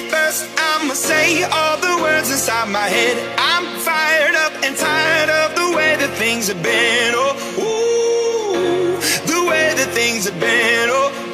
first, I'ma say all the words inside my head. I'm fired up and tired of the way that things have been. Oh, ooh, the way that things have been. Oh.